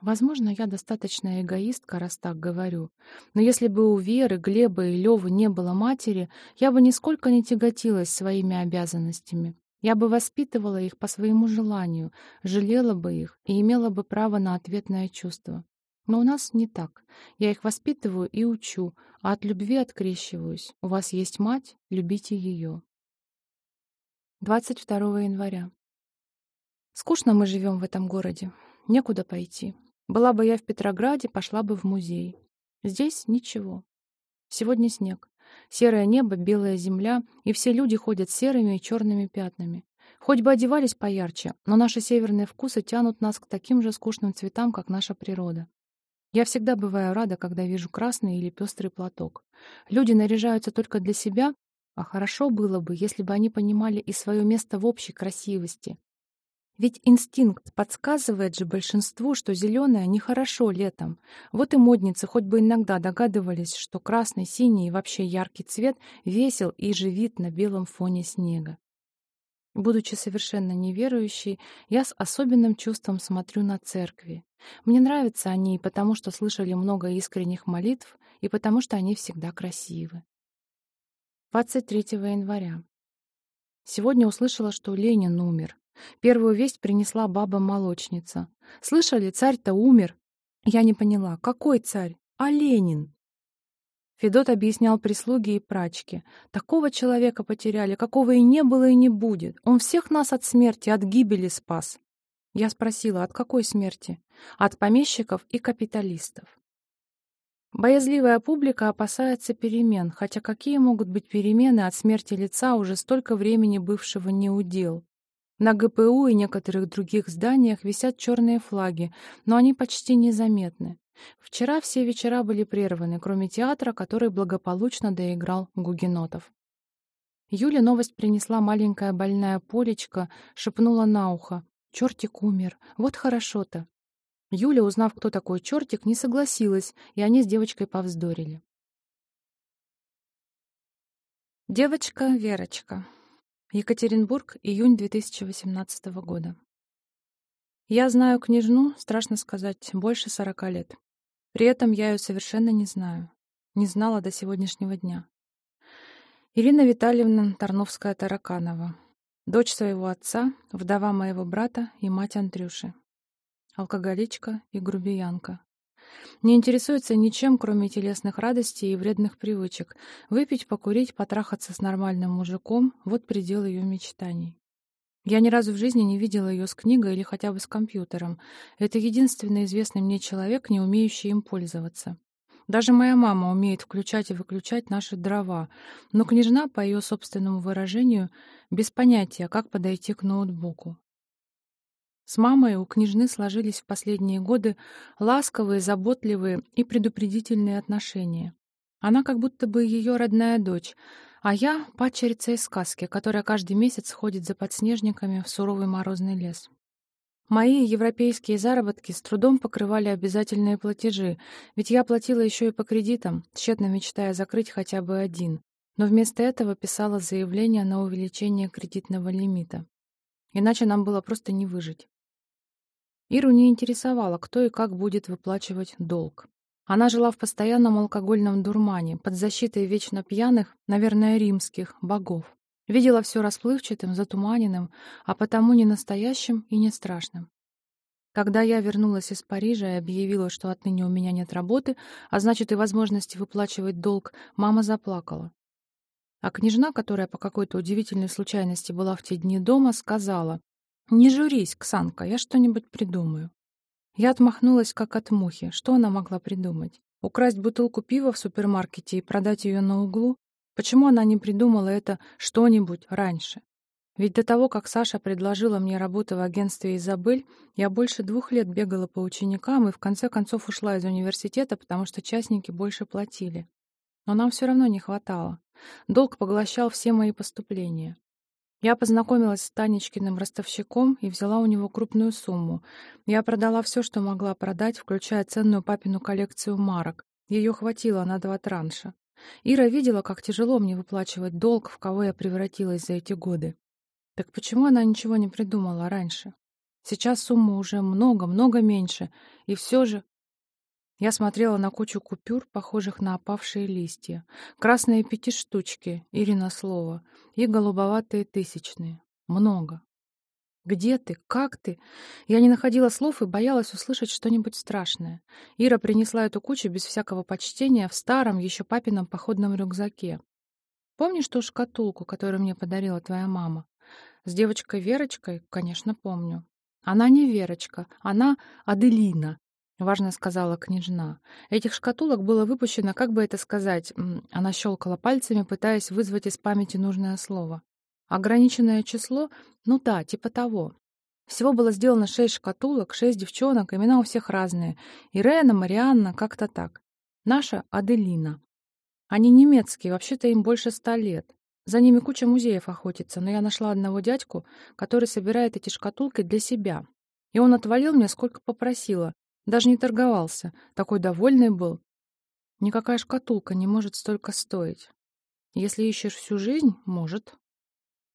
A: Возможно, я достаточно эгоистка, раз так говорю. Но если бы у Веры, Глеба и Лёвы не было матери, я бы нисколько не тяготилась своими обязанностями. Я бы воспитывала их по своему желанию, жалела бы их и имела бы право на ответное чувство. Но у нас не так. Я их воспитываю и учу, а от любви открещиваюсь. У вас есть мать, любите ее. 22 января. Скучно мы живем в этом городе. Некуда пойти. Была бы я в Петрограде, пошла бы в музей. Здесь ничего. Сегодня снег. Серое небо, белая земля, и все люди ходят серыми и черными пятнами. Хоть бы одевались поярче, но наши северные вкусы тянут нас к таким же скучным цветам, как наша природа. Я всегда бываю рада, когда вижу красный или пестрый платок. Люди наряжаются только для себя, а хорошо было бы, если бы они понимали и свое место в общей красивости, ведь инстинкт подсказывает же большинству, что зеленое нехорошо летом. Вот и модницы хоть бы иногда догадывались, что красный, синий и вообще яркий цвет весел и живит на белом фоне снега. Будучи совершенно неверующей, я с особенным чувством смотрю на церкви. Мне нравятся они потому, что слышали много искренних молитв, и потому что они всегда красивы. 23 января. Сегодня услышала, что Ленин умер. Первую весть принесла баба-молочница. «Слышали, царь-то умер!» Я не поняла, какой царь? А Ленин? Федот объяснял прислуге и прачке. Такого человека потеряли, какого и не было, и не будет. Он всех нас от смерти, от гибели спас. Я спросила, от какой смерти? От помещиков и капиталистов. Боязливая публика опасается перемен, хотя какие могут быть перемены от смерти лица, уже столько времени бывшего неудел? На ГПУ и некоторых других зданиях висят черные флаги, но они почти незаметны. Вчера все вечера были прерваны, кроме театра, который благополучно доиграл Гугенотов. Юле новость принесла маленькая больная Полечка, шепнула на ухо. «Чертик умер. Вот хорошо-то». Юля, узнав, кто такой чертик, не согласилась, и они с девочкой повздорили. Девочка Верочка Екатеринбург, июнь 2018 года. Я знаю княжну, страшно сказать, больше сорока лет. При этом я ее совершенно не знаю. Не знала до сегодняшнего дня. Ирина Витальевна Тарновская-Тараканова. Дочь своего отца, вдова моего брата и мать Андрюши. Алкоголичка и грубиянка. Не интересуется ничем, кроме телесных радостей и вредных привычек. Выпить, покурить, потрахаться с нормальным мужиком — вот предел ее мечтаний. Я ни разу в жизни не видела ее с книгой или хотя бы с компьютером. Это единственный известный мне человек, не умеющий им пользоваться. Даже моя мама умеет включать и выключать наши дрова, но княжна, по ее собственному выражению, без понятия, как подойти к ноутбуку. С мамой у княжны сложились в последние годы ласковые, заботливые и предупредительные отношения. Она как будто бы ее родная дочь, а я — падчерица из сказки, которая каждый месяц ходит за подснежниками в суровый морозный лес. Мои европейские заработки с трудом покрывали обязательные платежи, ведь я платила еще и по кредитам, тщетно мечтая закрыть хотя бы один, но вместо этого писала заявление на увеличение кредитного лимита. Иначе нам было просто не выжить. Иру не интересовало, кто и как будет выплачивать долг. Она жила в постоянном алкогольном дурмане, под защитой вечно пьяных, наверное, римских, богов. Видела все расплывчатым, затуманенным, а потому не настоящим и не страшным. Когда я вернулась из Парижа и объявила, что отныне у меня нет работы, а значит и возможности выплачивать долг, мама заплакала. А княжна, которая по какой-то удивительной случайности была в те дни дома, сказала, «Не журись, Ксанка, я что-нибудь придумаю». Я отмахнулась, как от мухи. Что она могла придумать? Украсть бутылку пива в супермаркете и продать ее на углу? Почему она не придумала это что-нибудь раньше? Ведь до того, как Саша предложила мне работу в агентстве «Изабель», я больше двух лет бегала по ученикам и в конце концов ушла из университета, потому что частники больше платили. Но нам все равно не хватало. Долг поглощал все мои поступления. Я познакомилась с Танечкиным ростовщиком и взяла у него крупную сумму. Я продала все, что могла продать, включая ценную папину коллекцию марок. Ее хватило на два транша. Ира видела, как тяжело мне выплачивать долг, в кого я превратилась за эти годы. Так почему она ничего не придумала раньше? Сейчас сумма уже много-много меньше, и все же я смотрела на кучу купюр, похожих на опавшие листья. Красные пятиштучки, Ирина слово, и голубоватые тысячные. Много. «Где ты? Как ты?» Я не находила слов и боялась услышать что-нибудь страшное. Ира принесла эту кучу без всякого почтения в старом, еще папином походном рюкзаке. «Помнишь ту шкатулку, которую мне подарила твоя мама?» «С девочкой Верочкой?» «Конечно, помню». «Она не Верочка, она Аделина. — важно сказала княжна. Этих шкатулок было выпущено, как бы это сказать, она щелкала пальцами, пытаясь вызвать из памяти нужное слово. Ограниченное число? Ну да, типа того. Всего было сделано шесть шкатулок, шесть девчонок, имена у всех разные. Ирена, Марианна, как-то так. Наша — Аделина. Они немецкие, вообще-то им больше ста лет. За ними куча музеев охотится, но я нашла одного дядьку, который собирает эти шкатулки для себя. И он отвалил мне, сколько попросила, даже не торговался. Такой довольный был. Никакая шкатулка не может столько стоить. Если ищешь всю жизнь, может.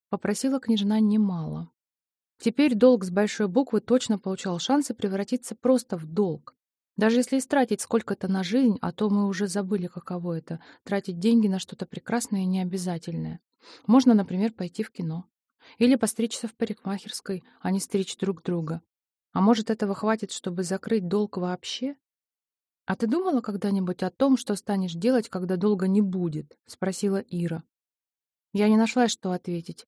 A: Попросила княжна немало. Теперь долг с большой буквы точно получал шансы превратиться просто в долг. Даже если истратить сколько-то на жизнь, а то мы уже забыли, каково это — тратить деньги на что-то прекрасное и необязательное. Можно, например, пойти в кино. Или постричься в парикмахерской, а не стричь друг друга. А может, этого хватит, чтобы закрыть долг вообще? А ты думала когда-нибудь о том, что станешь делать, когда долга не будет? Спросила Ира. Я не нашла, что ответить.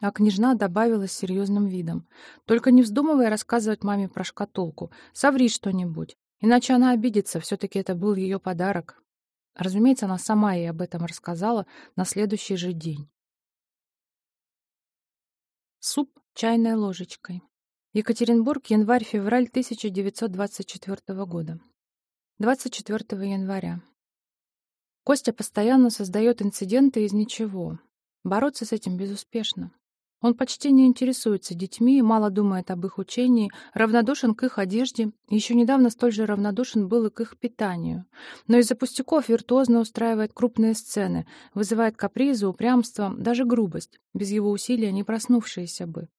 A: А княжна добавила с серьезным видом. «Только не вздумывай рассказывать маме про шкатулку. Соври что-нибудь. Иначе она обидится. Все-таки это был ее подарок». Разумеется, она сама ей об этом рассказала на следующий же день. Суп чайной ложечкой. Екатеринбург, январь-февраль 1924 года. 24 января. Костя постоянно создает инциденты из ничего. Бороться с этим безуспешно. Он почти не интересуется детьми, мало думает об их учении, равнодушен к их одежде, еще недавно столь же равнодушен был и к их питанию. Но из-за пустяков виртуозно устраивает крупные сцены, вызывает капризы, упрямство, даже грубость, без его усилия не проснувшиеся бы.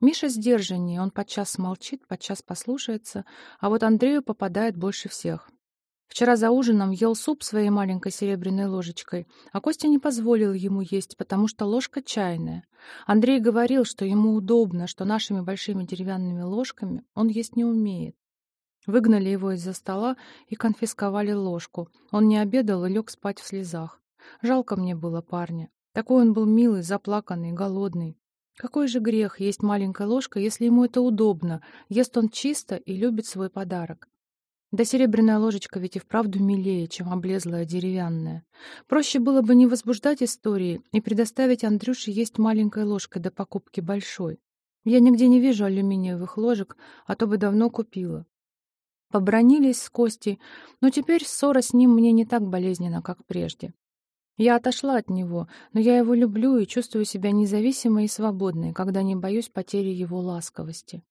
A: Миша сдержаннее, он подчас молчит, подчас послушается, а вот Андрею попадает больше всех. Вчера за ужином ел суп своей маленькой серебряной ложечкой, а Костя не позволил ему есть, потому что ложка чайная. Андрей говорил, что ему удобно, что нашими большими деревянными ложками он есть не умеет. Выгнали его из-за стола и конфисковали ложку. Он не обедал и лег спать в слезах. Жалко мне было парня. Такой он был милый, заплаканный, голодный. Какой же грех есть маленькая ложка, если ему это удобно, ест он чисто и любит свой подарок. Да серебряная ложечка ведь и вправду милее, чем облезлая деревянная. Проще было бы не возбуждать истории и предоставить Андрюше есть маленькой ложкой до покупки большой. Я нигде не вижу алюминиевых ложек, а то бы давно купила. Побронились с Костей, но теперь ссора с ним мне не так болезненна, как прежде. Я отошла от него, но я его люблю и чувствую себя независимой и свободной, когда не боюсь потери его ласковости.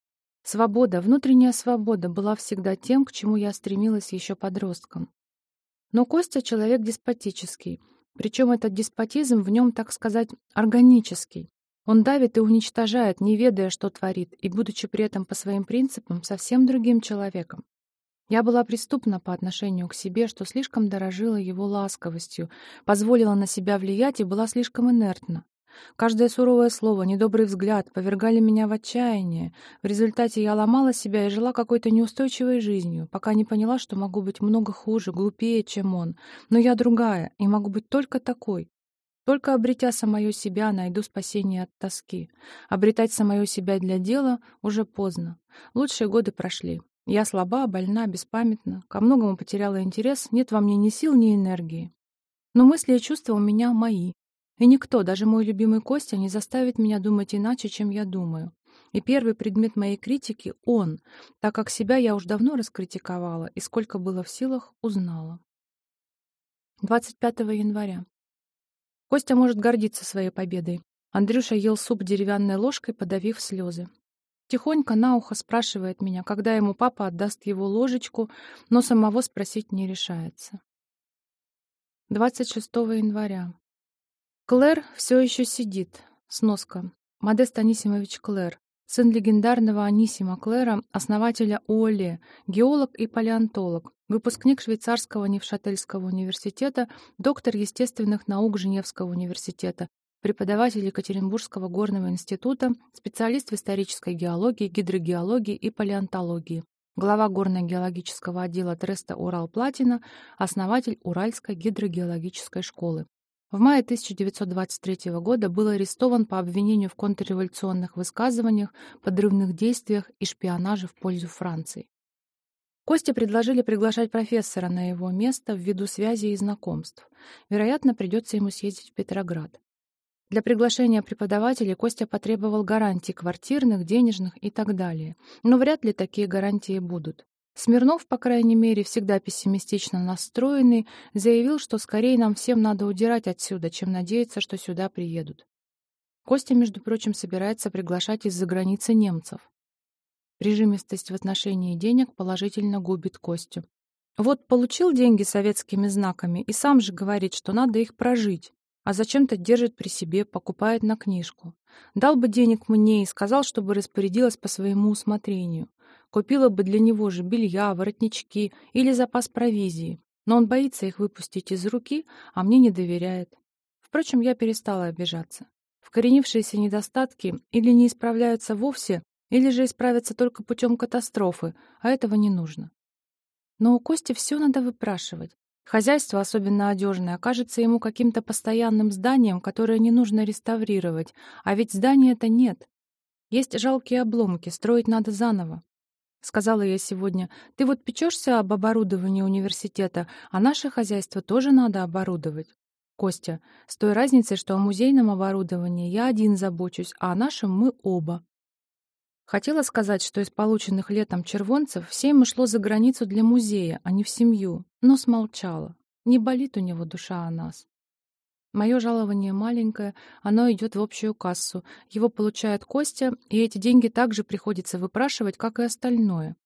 A: Свобода, внутренняя свобода была всегда тем, к чему я стремилась еще подростком. Но Костя — человек деспотический, причем этот деспотизм в нем, так сказать, органический. Он давит и уничтожает, не ведая, что творит, и будучи при этом по своим принципам совсем другим человеком. Я была преступна по отношению к себе, что слишком дорожила его ласковостью, позволила на себя влиять и была слишком инертна. Каждое суровое слово, недобрый взгляд повергали меня в отчаяние. В результате я ломала себя и жила какой-то неустойчивой жизнью, пока не поняла, что могу быть много хуже, глупее, чем он. Но я другая и могу быть только такой. Только обретя самое себя, найду спасение от тоски. Обретать самое себя для дела уже поздно. Лучшие годы прошли. Я слаба, больна, беспамятна, ко многому потеряла интерес, нет во мне ни сил, ни энергии. Но мысли и чувства у меня мои. И никто, даже мой любимый Костя, не заставит меня думать иначе, чем я думаю. И первый предмет моей критики — он, так как себя я уж давно раскритиковала и сколько было в силах, узнала. 25 января. Костя может гордиться своей победой. Андрюша ел суп деревянной ложкой, подавив слезы. Тихонько на ухо спрашивает меня, когда ему папа отдаст его ложечку, но самого спросить не решается. 26 января. Клэр все еще сидит. Сноска. Модест Анисимович Клэр. Сын легендарного Анисима Клэра, основателя ОЛЕ, геолог и палеонтолог, выпускник швейцарского Невшательского университета, доктор естественных наук Женевского университета, преподаватель Екатеринбургского горного института, специалист в исторической геологии, гидрогеологии и палеонтологии, глава горно-геологического отдела Треста Урал-Платина, основатель Уральской гидрогеологической школы. В мае 1923 года был арестован по обвинению в контрреволюционных высказываниях, подрывных действиях и шпионаже в пользу Франции. Косте предложили приглашать профессора на его место ввиду связи и знакомств. Вероятно, придется ему съездить в Петроград. Для приглашения преподавателей Костя потребовал гарантий квартирных, денежных и так далее. Но вряд ли такие гарантии будут. Смирнов, по крайней мере, всегда пессимистично настроенный, заявил, что скорее нам всем надо удирать отсюда, чем надеяться, что сюда приедут. Костя, между прочим, собирается приглашать из-за границы немцев. Прижимистость в отношении денег положительно губит Костю. Вот получил деньги советскими знаками и сам же говорит, что надо их прожить а зачем-то держит при себе, покупает на книжку. Дал бы денег мне и сказал, чтобы распорядилась по своему усмотрению. Купила бы для него же белья, воротнички или запас провизии. Но он боится их выпустить из руки, а мне не доверяет. Впрочем, я перестала обижаться. Вкоренившиеся недостатки или не исправляются вовсе, или же исправятся только путем катастрофы, а этого не нужно. Но у Кости все надо выпрашивать. Хозяйство, особенно одежное, кажется ему каким-то постоянным зданием, которое не нужно реставрировать, а ведь здания-то нет. Есть жалкие обломки, строить надо заново. Сказала я сегодня, ты вот печешься об оборудовании университета, а наше хозяйство тоже надо оборудовать. Костя, с той разницей, что о музейном оборудовании я один забочусь, а о нашем мы оба. Хотела сказать, что из полученных летом червонцев все им шло за границу для музея, а не в семью, но смолчала. Не болит у него душа о нас. Мое жалование маленькое, оно идет в общую кассу. Его получает Костя, и эти деньги также приходится выпрашивать, как и остальное.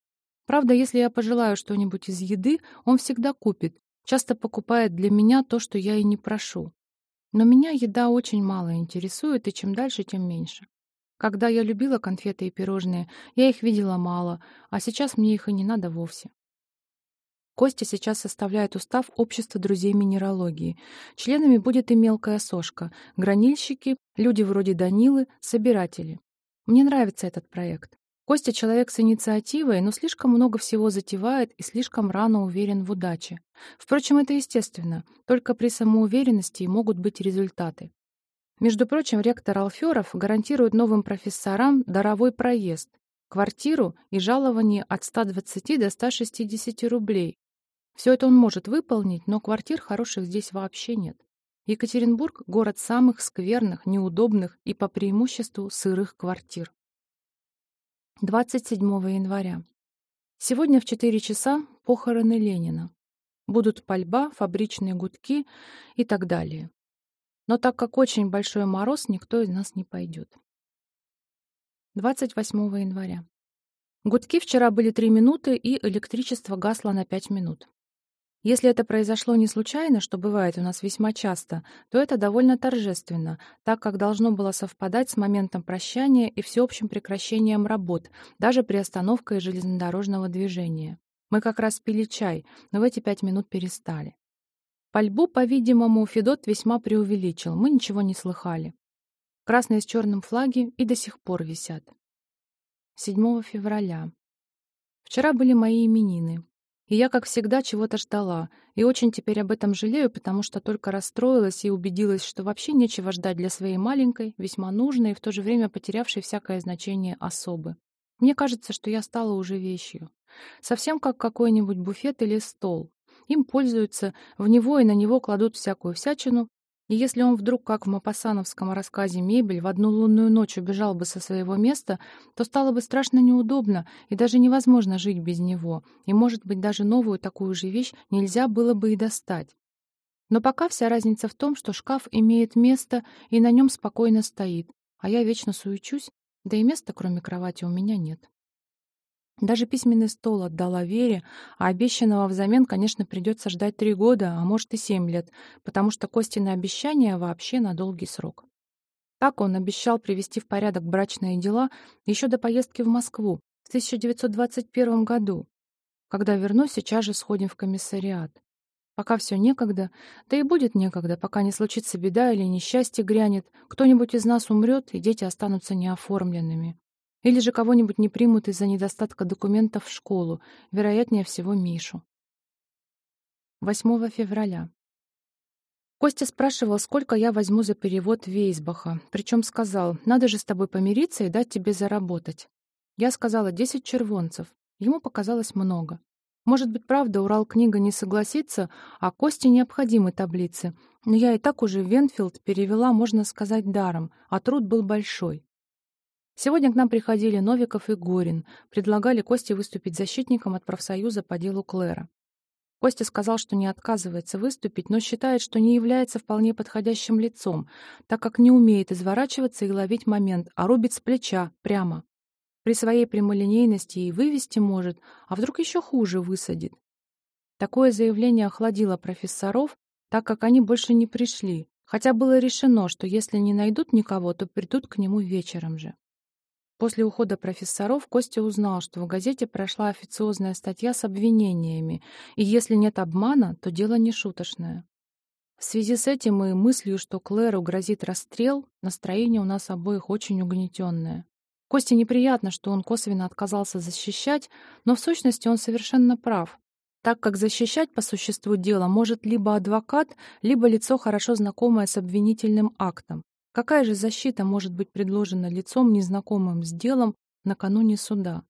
A: Правда, если я пожелаю что-нибудь из еды, он всегда купит. Часто покупает для меня то, что я и не прошу. Но меня еда очень мало интересует, и чем дальше, тем меньше. Когда я любила конфеты и пирожные, я их видела мало, а сейчас мне их и не надо вовсе. Костя сейчас составляет устав Общества друзей минералогии. Членами будет и мелкая сошка, гранильщики, люди вроде Данилы, собиратели. Мне нравится этот проект. Костя человек с инициативой, но слишком много всего затевает и слишком рано уверен в удаче. Впрочем, это естественно. Только при самоуверенности могут быть результаты. Между прочим, ректор Алферов гарантирует новым профессорам даровой проезд, квартиру и жалование от 120 до 160 рублей. Все это он может выполнить, но квартир хороших здесь вообще нет. Екатеринбург — город самых скверных, неудобных и по преимуществу сырых квартир. 27 января. Сегодня в 4 часа похороны Ленина. Будут пальба, фабричные гудки и так далее. Но так как очень большой мороз, никто из нас не пойдет. 28 января. Гудки вчера были 3 минуты, и электричество гасло на 5 минут. Если это произошло не случайно, что бывает у нас весьма часто, то это довольно торжественно, так как должно было совпадать с моментом прощания и всеобщим прекращением работ, даже при остановке железнодорожного движения. Мы как раз пили чай, но в эти пять минут перестали. Пальбу, по-видимому, Федот весьма преувеличил, мы ничего не слыхали. Красные с черным флаги и до сих пор висят. 7 февраля. Вчера были мои именины. И я, как всегда, чего-то ждала, и очень теперь об этом жалею, потому что только расстроилась и убедилась, что вообще нечего ждать для своей маленькой, весьма нужной и в то же время потерявшей всякое значение особы. Мне кажется, что я стала уже вещью. Совсем как какой-нибудь буфет или стол. Им пользуются, в него и на него кладут всякую всячину, и если он вдруг, как в Мапасановском рассказе «Мебель», в одну лунную ночь убежал бы со своего места, то стало бы страшно неудобно и даже невозможно жить без него, и, может быть, даже новую такую же вещь нельзя было бы и достать. Но пока вся разница в том, что шкаф имеет место и на нем спокойно стоит, а я вечно суечусь, да и места, кроме кровати, у меня нет. Даже письменный стол отдала Вере, а обещанного взамен, конечно, придется ждать три года, а может и семь лет, потому что Костины обещания вообще на долгий срок. Так он обещал привести в порядок брачные дела еще до поездки в Москву в 1921 году. Когда вернусь, сейчас же сходим в комиссариат. Пока все некогда, да и будет некогда, пока не случится беда или несчастье грянет, кто-нибудь из нас умрет, и дети останутся неоформленными. Или же кого-нибудь не примут из-за недостатка документов в школу, вероятнее всего Мишу. 8 февраля. Костя спрашивал, сколько я возьму за перевод Вейсбаха, причем сказал, надо же с тобой помириться и дать тебе заработать. Я сказала 10 червонцев. Ему показалось много. Может быть, правда, Урал-книга не согласится, а Косте необходимы таблицы. Но я и так уже Венфилд перевела, можно сказать, даром, а труд был большой. Сегодня к нам приходили Новиков и Горин, предлагали Косте выступить защитником от профсоюза по делу Клэра. Костя сказал, что не отказывается выступить, но считает, что не является вполне подходящим лицом, так как не умеет изворачиваться и ловить момент, а рубит с плеча, прямо. При своей прямолинейности и вывести может, а вдруг еще хуже высадит. Такое заявление охладило профессоров, так как они больше не пришли, хотя было решено, что если не найдут никого, то придут к нему вечером же. После ухода профессоров Костя узнал, что в газете прошла официозная статья с обвинениями, и если нет обмана, то дело не шуточное. В связи с этим и мыслью, что Клэру грозит расстрел, настроение у нас обоих очень угнетенное. Косте неприятно, что он косвенно отказался защищать, но в сущности он совершенно прав, так как защищать по существу дела может либо адвокат, либо лицо, хорошо знакомое с обвинительным актом. Какая же защита может быть предложена лицом, незнакомым с делом, накануне суда?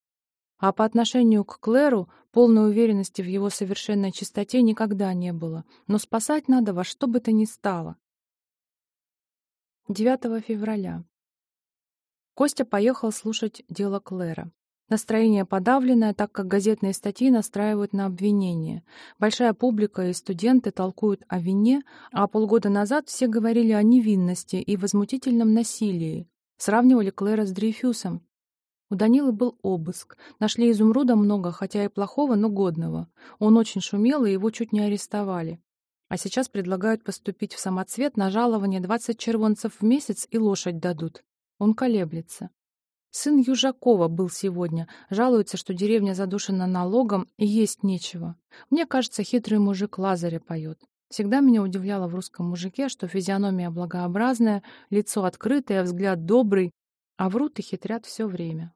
A: А по отношению к Клэру полной уверенности в его совершенной чистоте никогда не было, но спасать надо во что бы то ни стало. 9 февраля. Костя поехал слушать дело Клэра. Настроение подавленное, так как газетные статьи настраивают на обвинение. Большая публика и студенты толкуют о вине, а полгода назад все говорили о невинности и возмутительном насилии. Сравнивали Клэра с Дрейфюсом. У Данилы был обыск. Нашли изумруда много, хотя и плохого, но годного. Он очень шумел, и его чуть не арестовали. А сейчас предлагают поступить в самоцвет на жалование 20 червонцев в месяц и лошадь дадут. Он колеблется. Сын Южакова был сегодня. Жалуется, что деревня задушена налогом и есть нечего. Мне кажется, хитрый мужик Лазаря поет. Всегда меня удивляло в русском мужике, что физиономия благообразная, лицо открытое, взгляд добрый, а врут и хитрят все время.